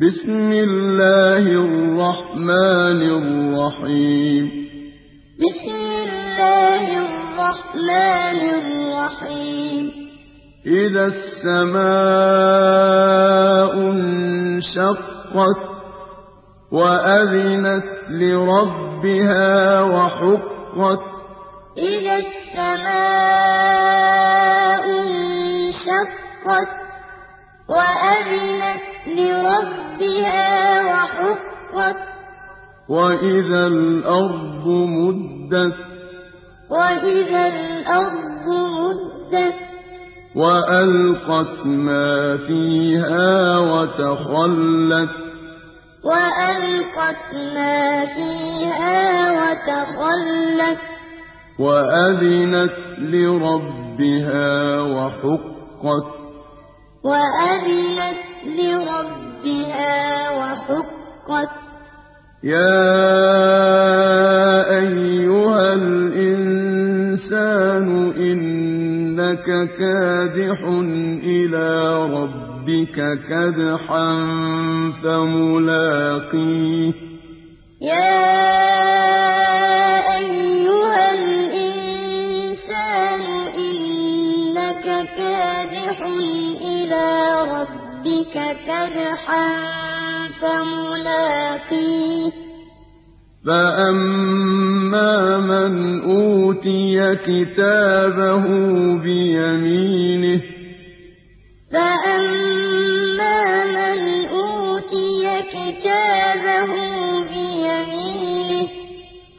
بسم الله الرحمن الرحيم بسم الله الرحمن الرحيم إذا السماء انشقت وأذنت لربها وحقت. إذا السماء انشقت وأذنت لربها وحقت. وإذا الأرض مدت. وإذا الأرض مدت. وألقت ما فيها وتخلت. وألقت ما فيها وتخلت. وأذنت لربها وحقت. وأذنت لربها وحقت. يا أيها الإنسان إنك كادح إلى ربك كدحا فملاقيه. يا ربك كدحا فملاقيه فأما من أوتي كتابه بيمينه فأما من أوتي كتابه بيمينه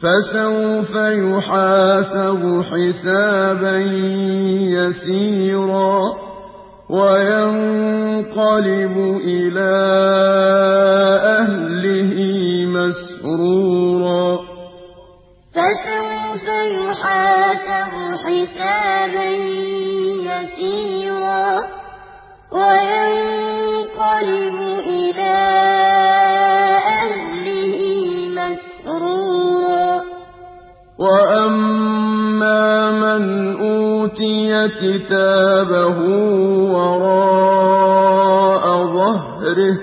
فسوف يحاسب حسابا يسيرا. وينقلب إلى أهله مسرورا. فسوف يحاسب حسابا يسيرا. أوتي كتابه وراء ظهره.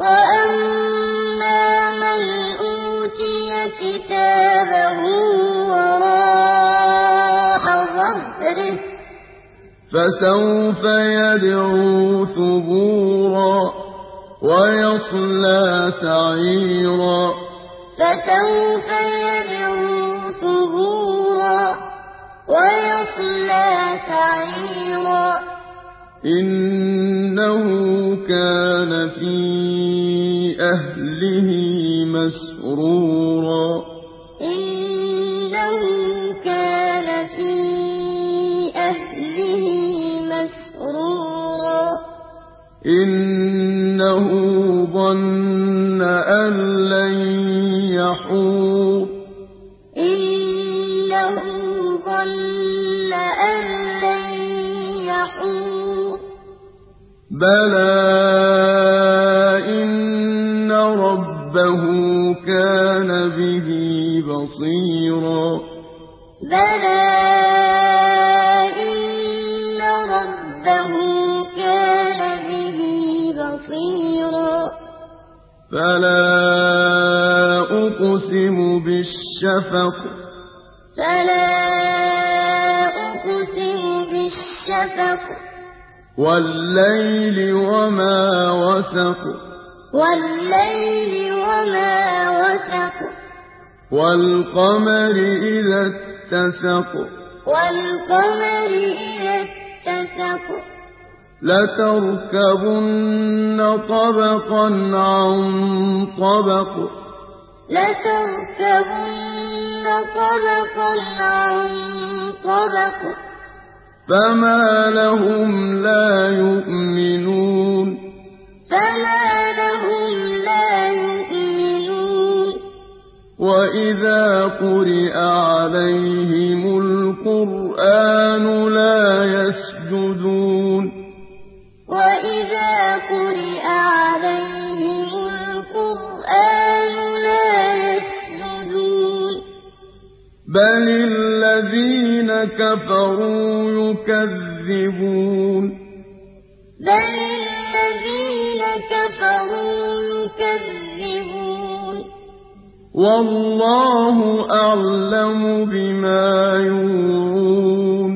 وأما من أوتي كتابه وراء ظهره فسوف يدعو ثبورا ويصلى سعيرا. فسوف يدعو ثبورا ويصلى سعيرا. إنه كان في أهله مسرورا. إنه كان في أهله مسرورا. إنه ظن أن لن يحور. إنه ظن أن لن يحور. بلى إن ربه كان به بصيرا. بلى إن ربه كان به بصيرا. فلا أقسم بالشفق. فلا بالشفق والليل وما وسق. والليل وما وسق. والقمر إذا اتسق. والقمر إذا اتسق. لتركبن طبقا عن طبق. لتركبن طبقا عن طبق. فما لهم لا يؤمنون فما لهم لا يؤمنون وإذا قرئ عليهم القرآن لا يسجدون وإذا قرئ عليهم القرآن لا يسجدون بل كفروا يكذبون. بل الذين كفروا تُكَذِّبُونَ وَاللَّهُ أَعْلَمُ بِمَا يُوعُونَ.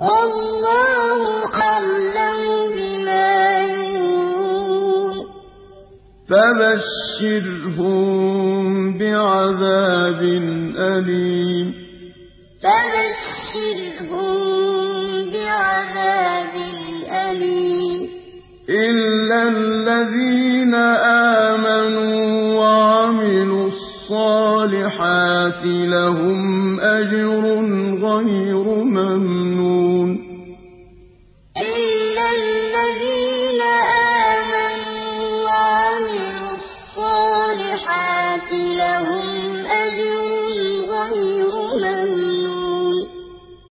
وَاللَّهُ أَعْلَمُ بِمَا يُوعُونَ. فَبَشِّرْهُم بِعَذَابٍ أَلِيمٍ. فَبَشِّرْهُم بِعَذَابٍ إِلَّا الَّذِينَ آمَنُوا وَعَمِلُوا الصَّالِحَاتِ لَهُمْ أَجْرٌ